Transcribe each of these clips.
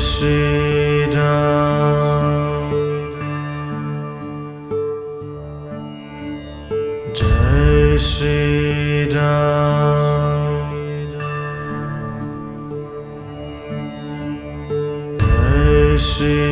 Shriram Shriram Shri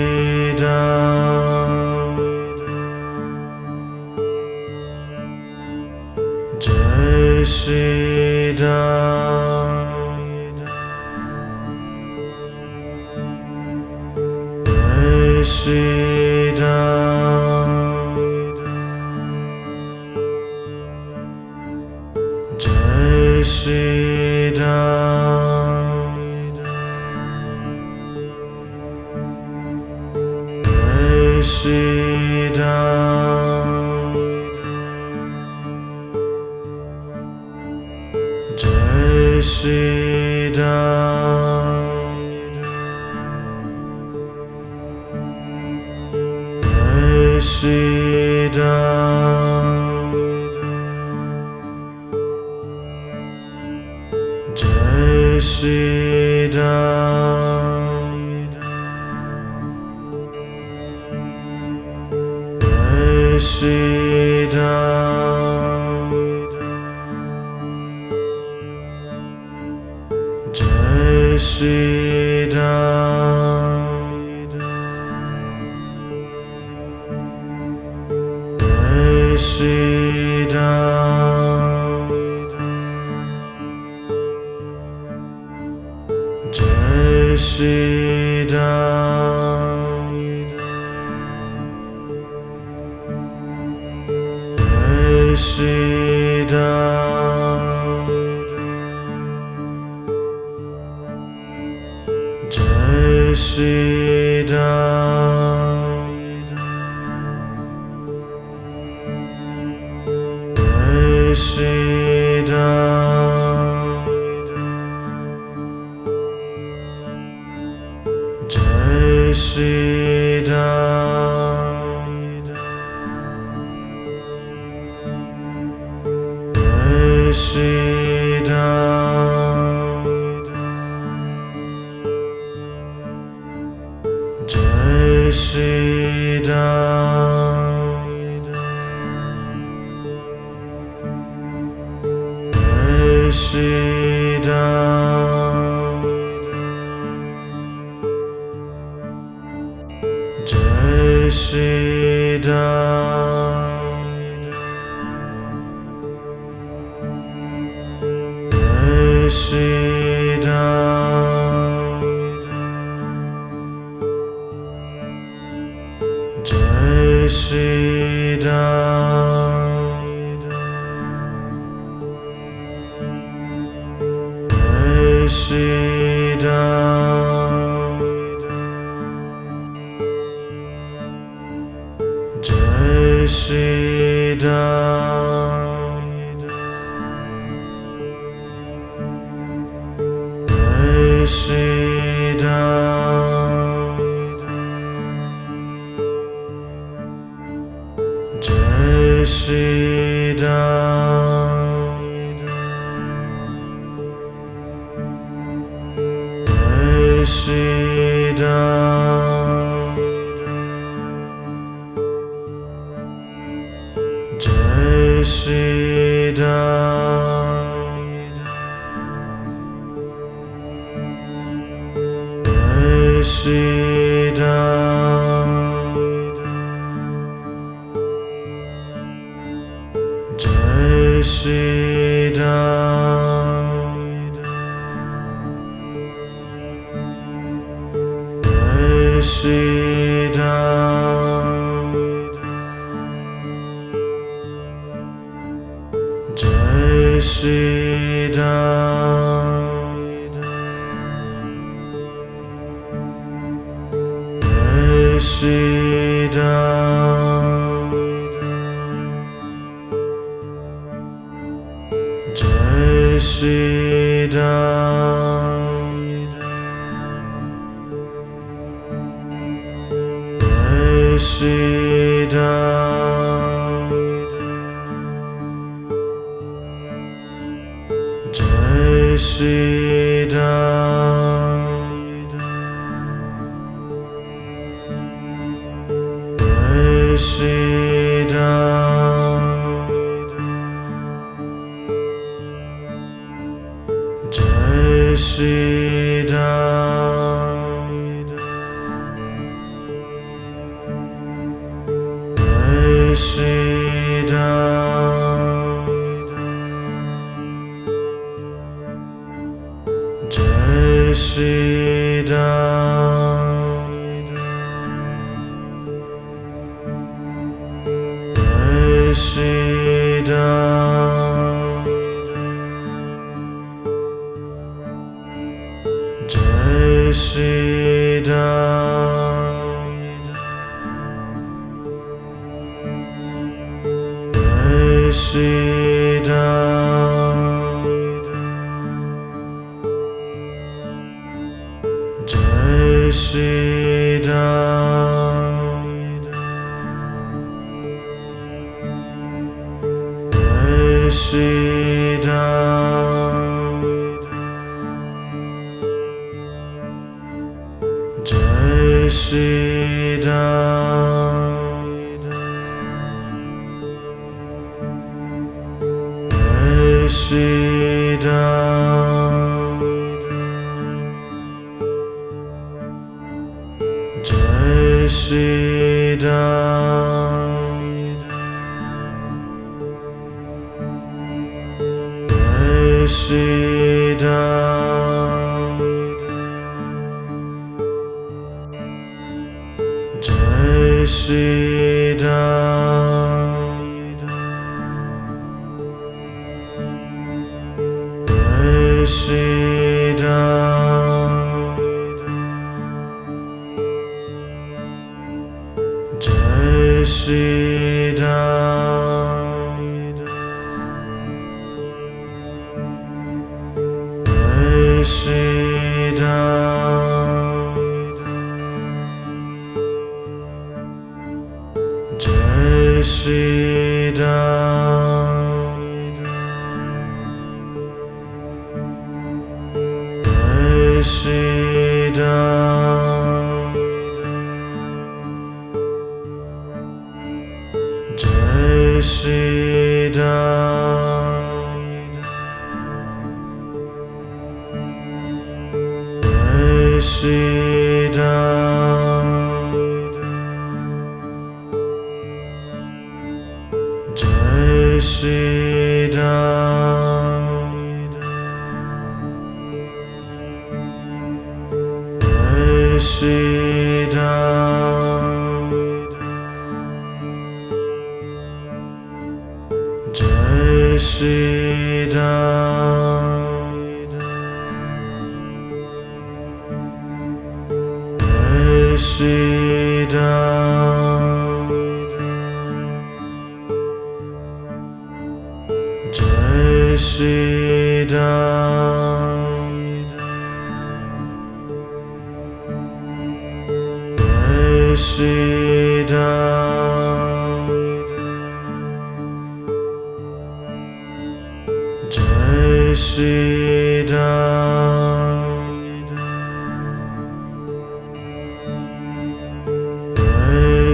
Shri Ram. 也许 Shri Ram. 是 Freedom.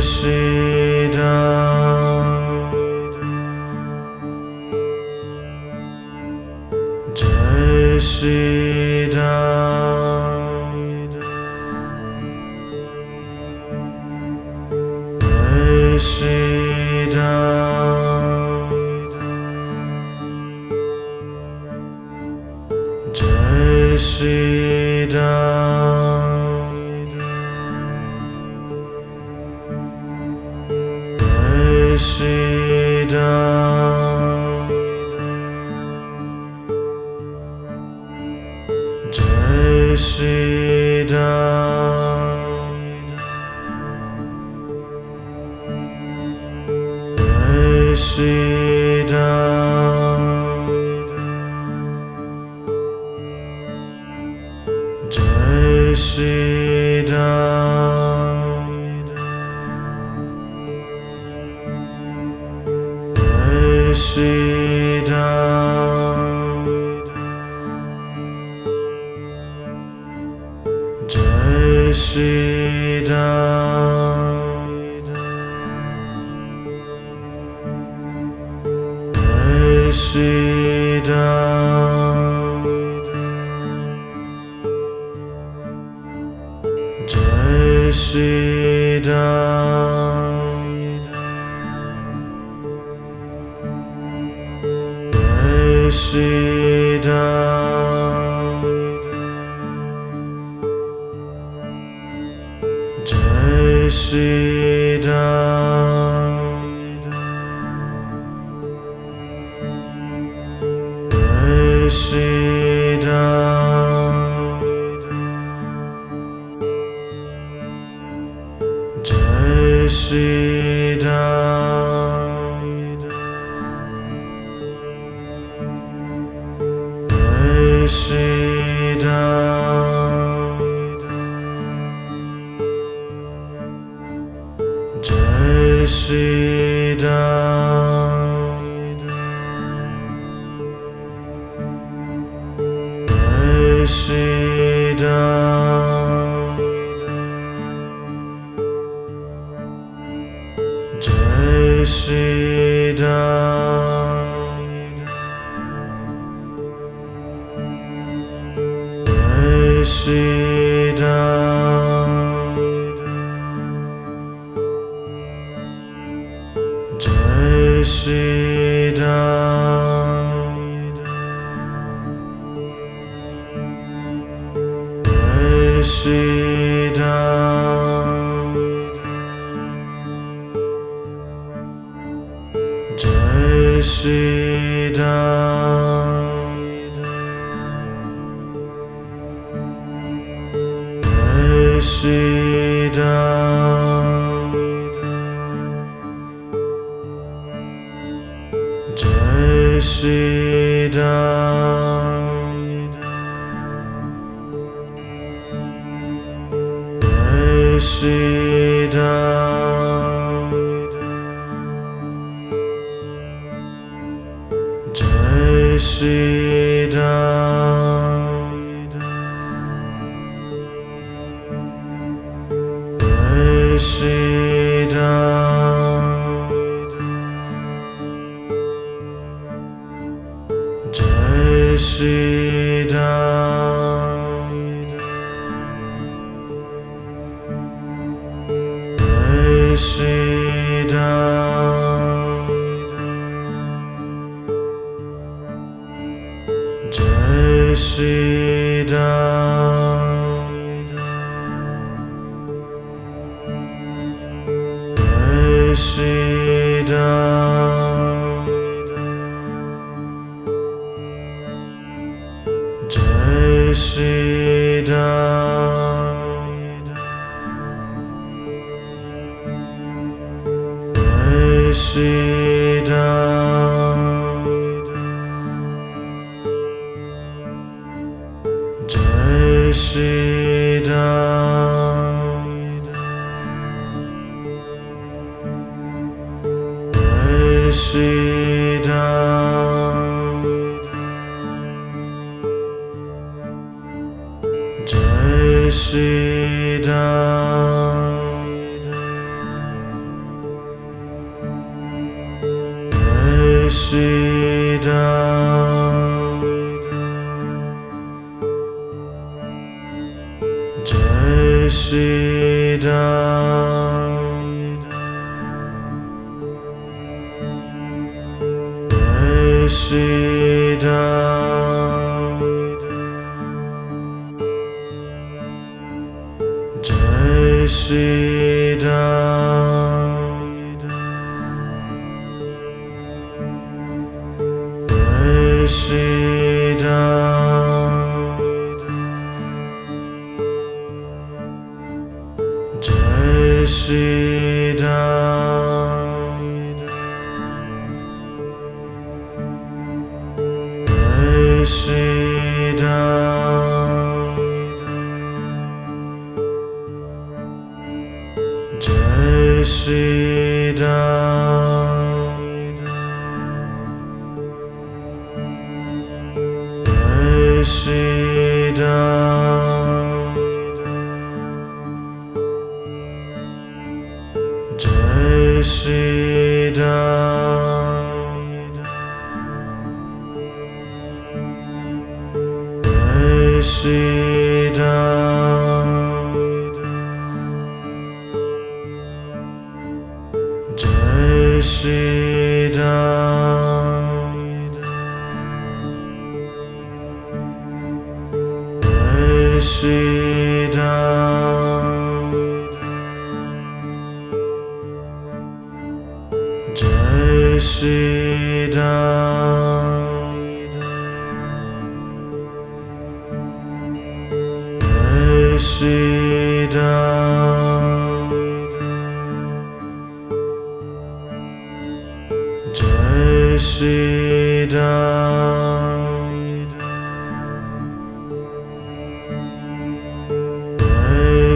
Shri श्रीरा जय श्रीराम जय Shri Shri Ram. Shri Ram. Jai Ram. Jai Shri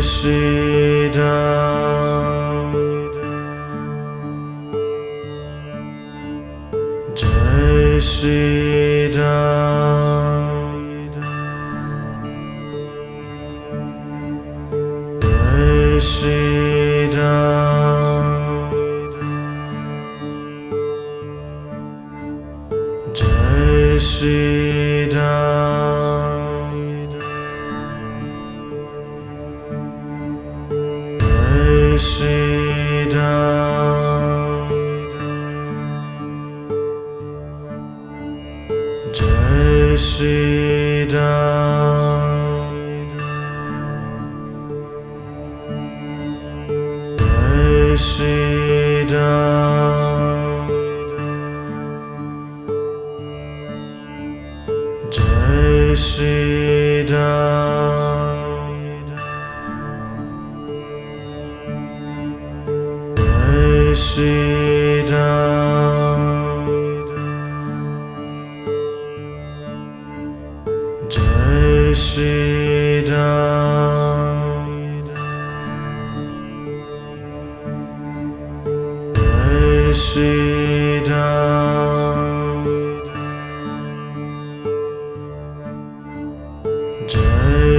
Shri Ram. Jai Shri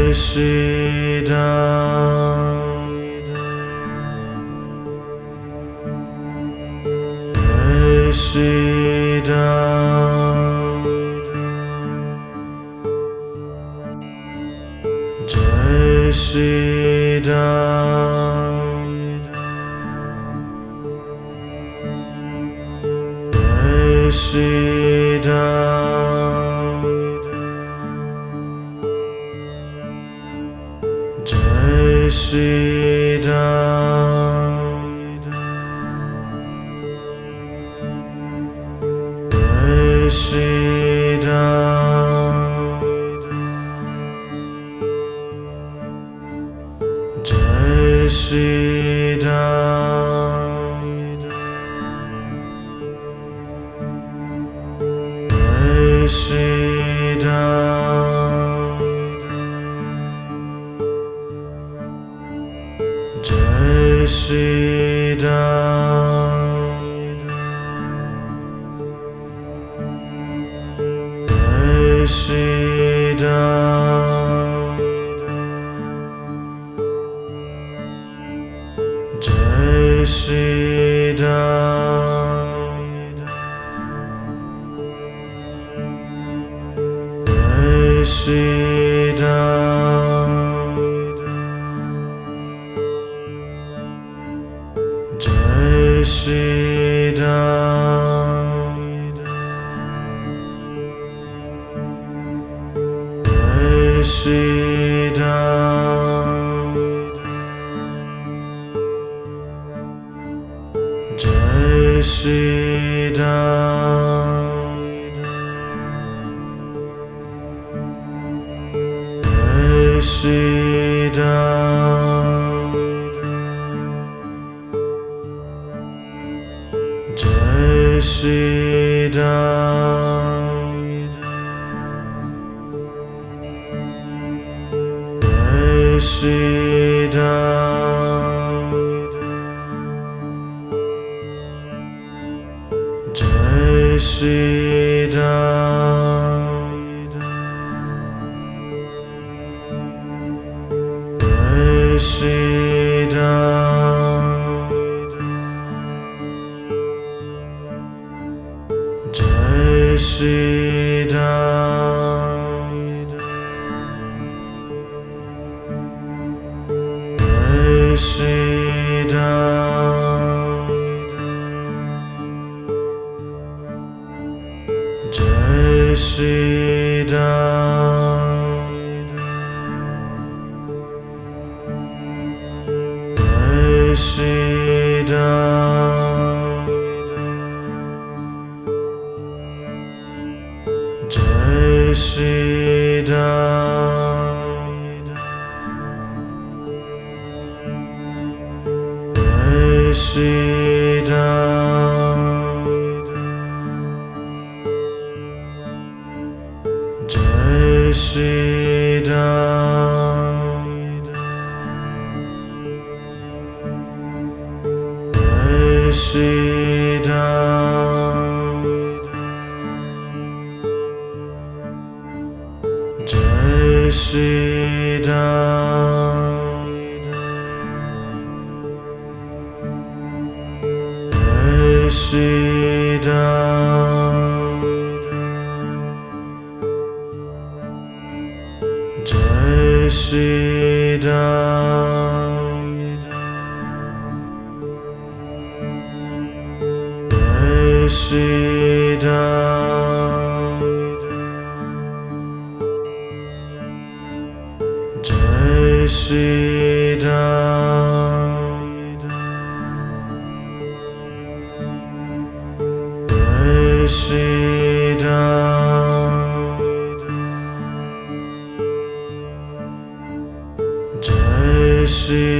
Jai Sri Ram. Jai Sri Ram. Jai Sri Ram. Shri Ram. Shri Ram. Shriram जय Shri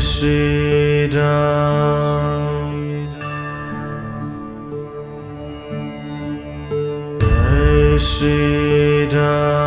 Shri Ram.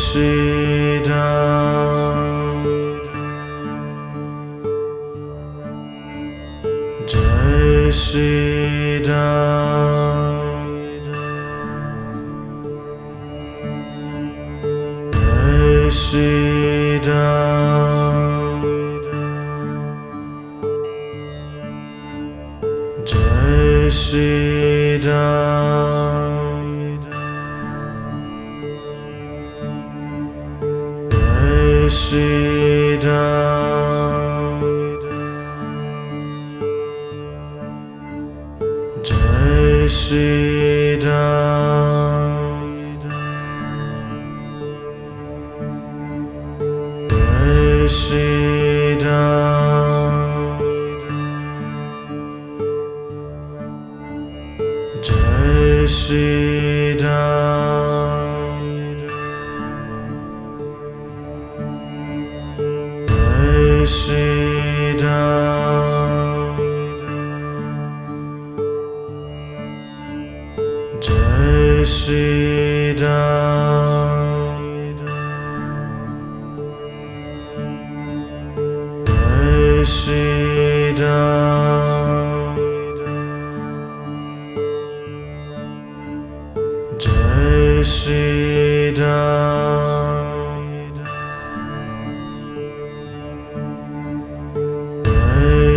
是。Shri Ram.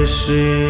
Shri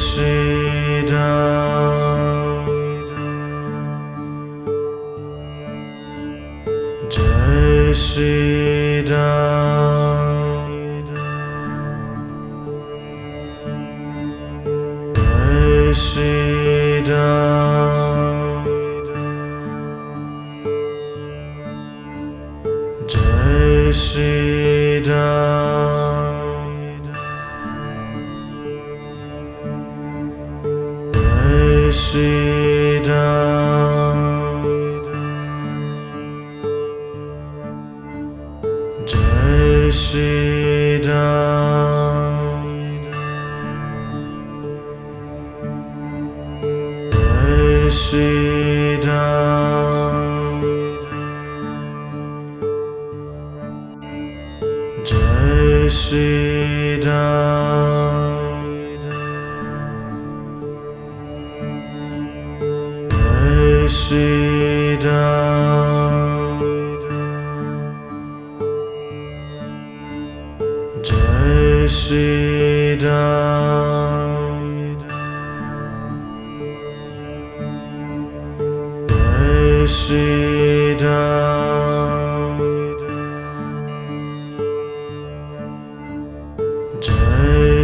是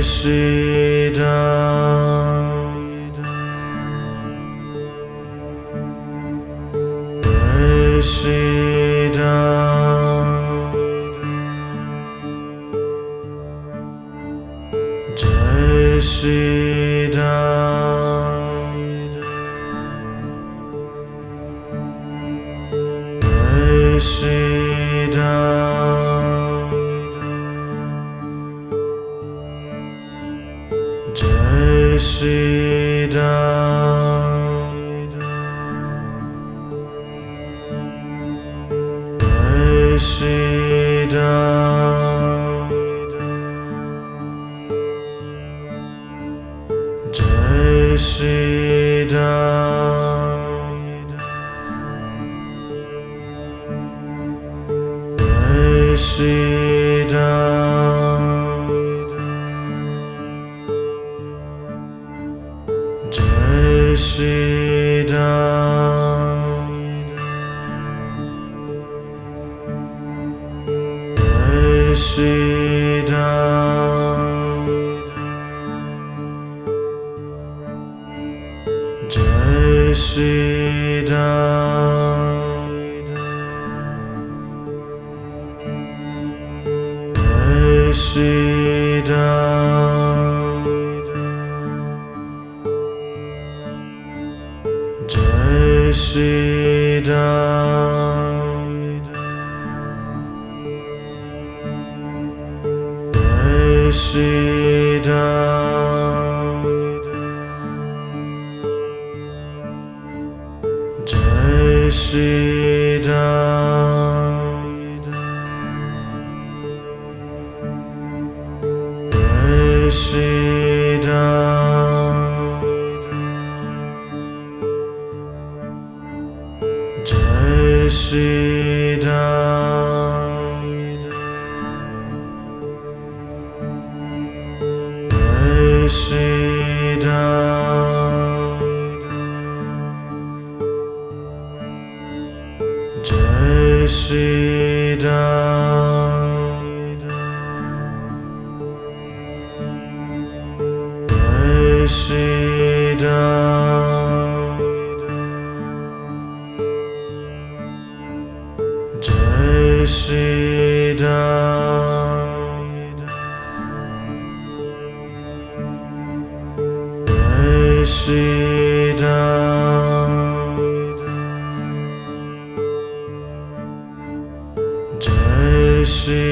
Shri Ram श्रीरा जय श्रीरा राम जय Shri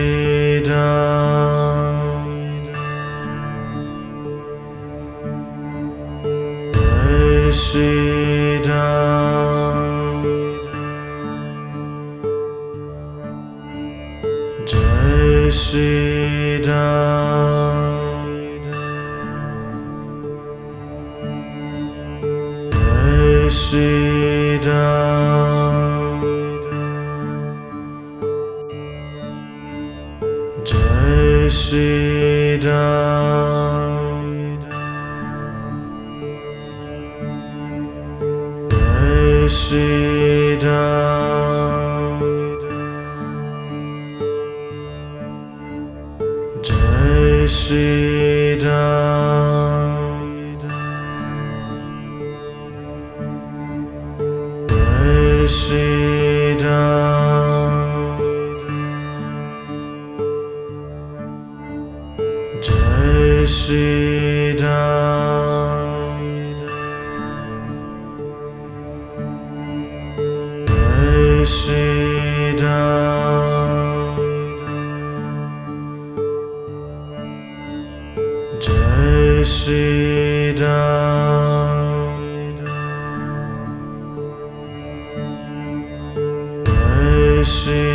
I see.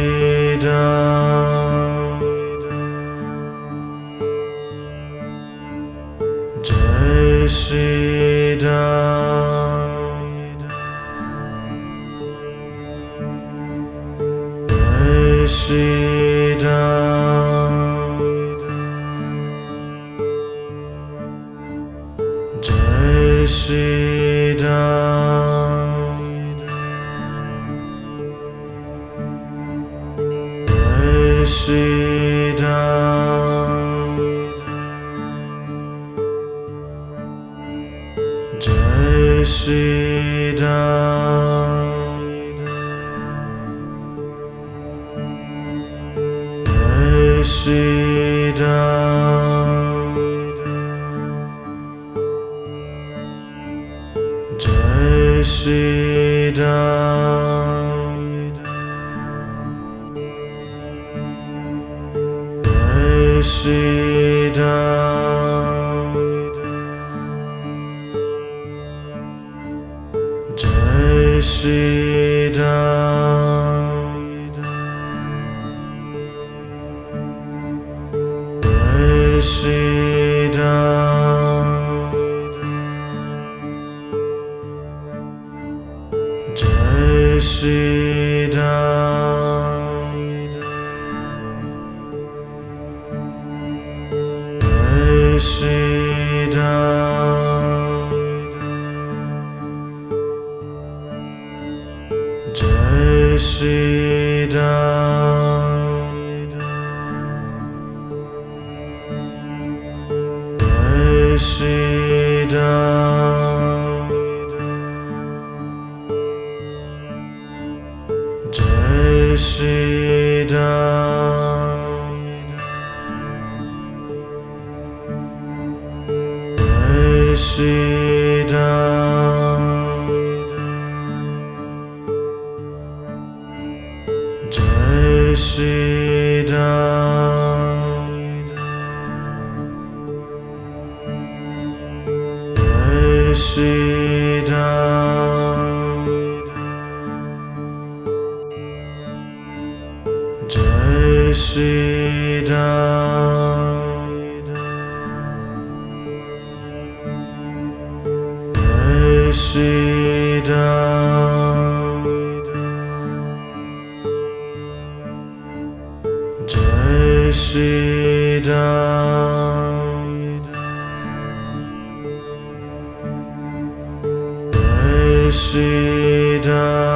Shri Ram Ram.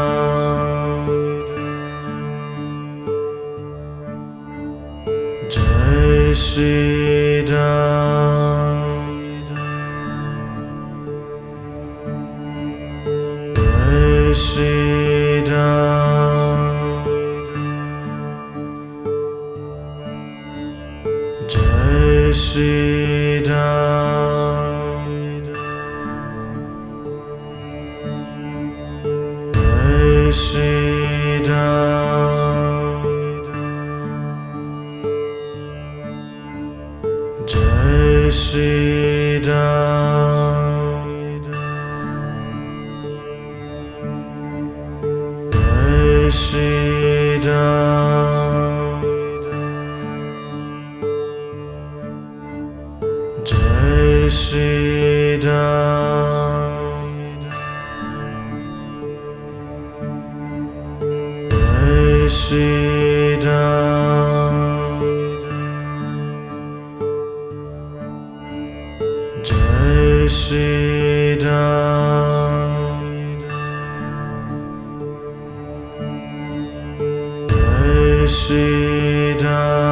Shriram.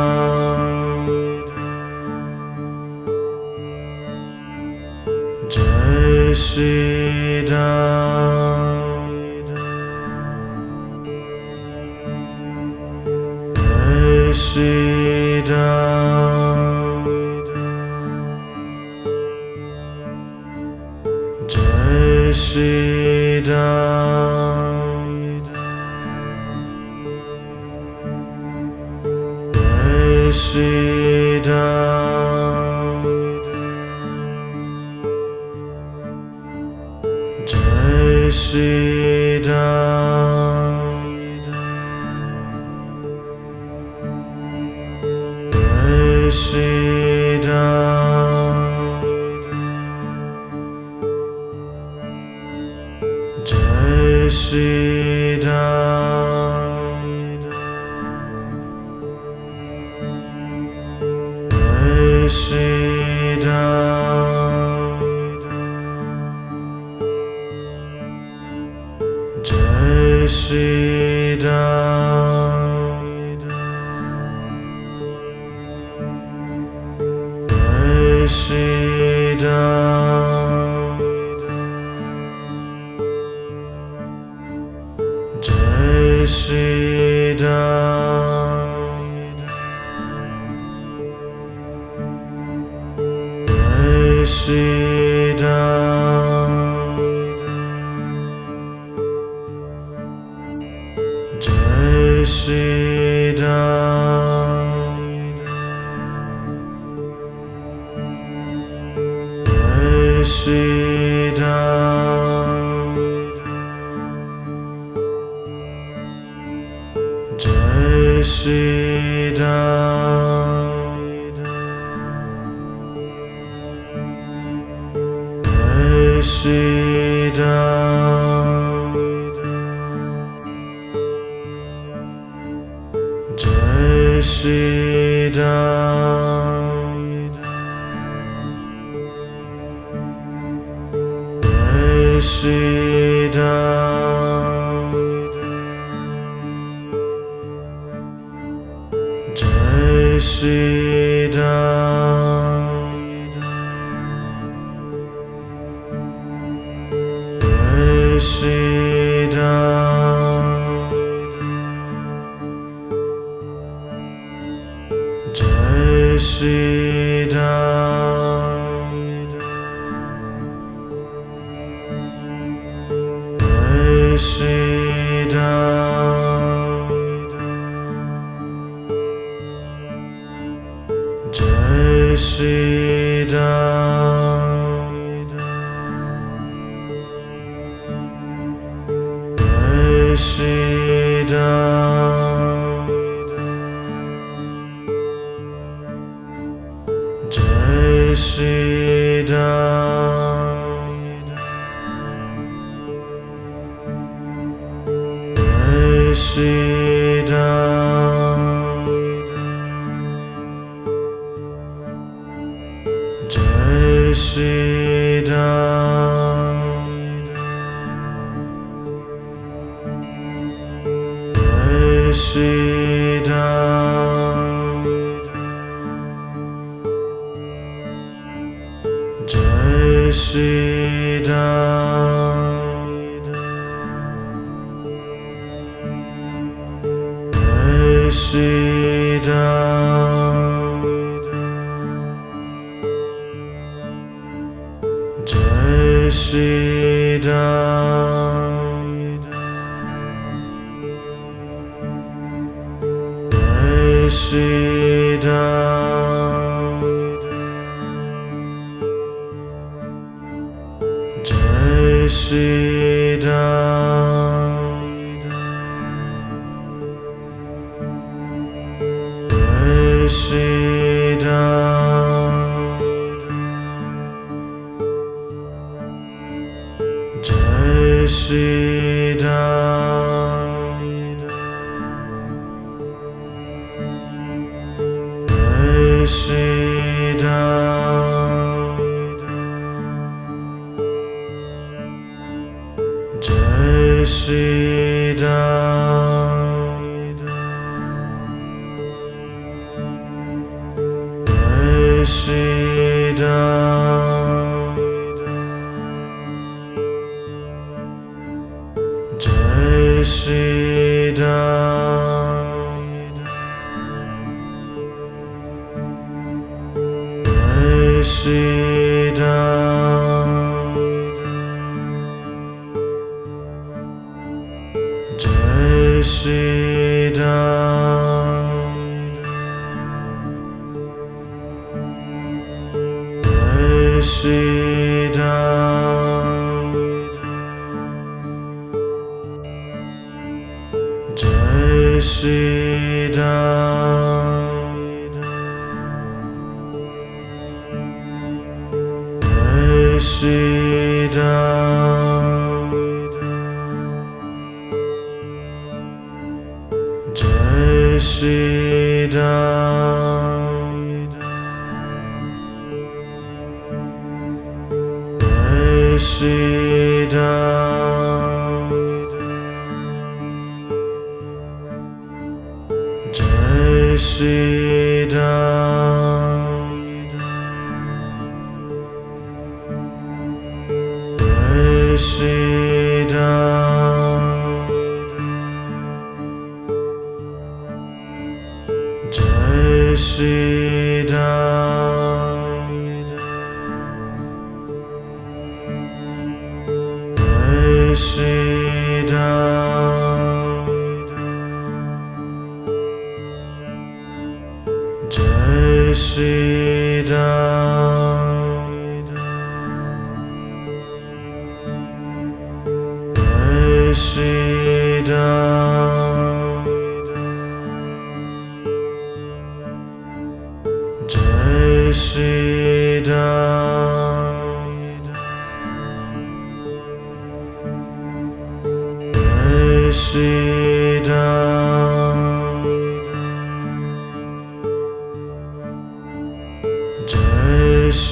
जय Shriram. Shri Ram. य जय श्रीरा Shri Ram. Shri Ram. Jai Shri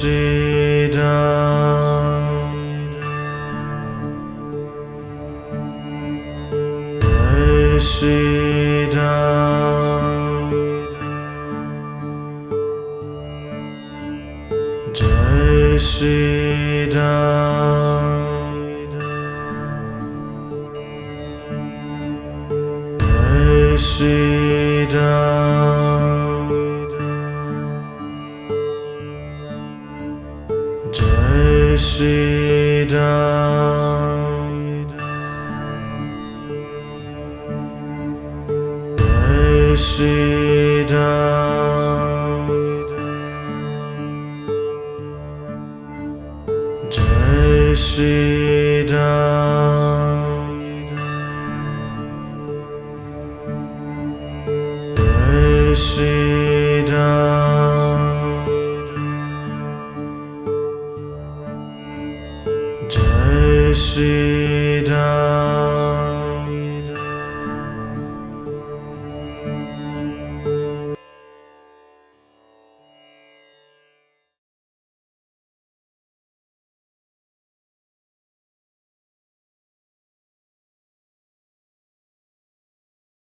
Shri Ram.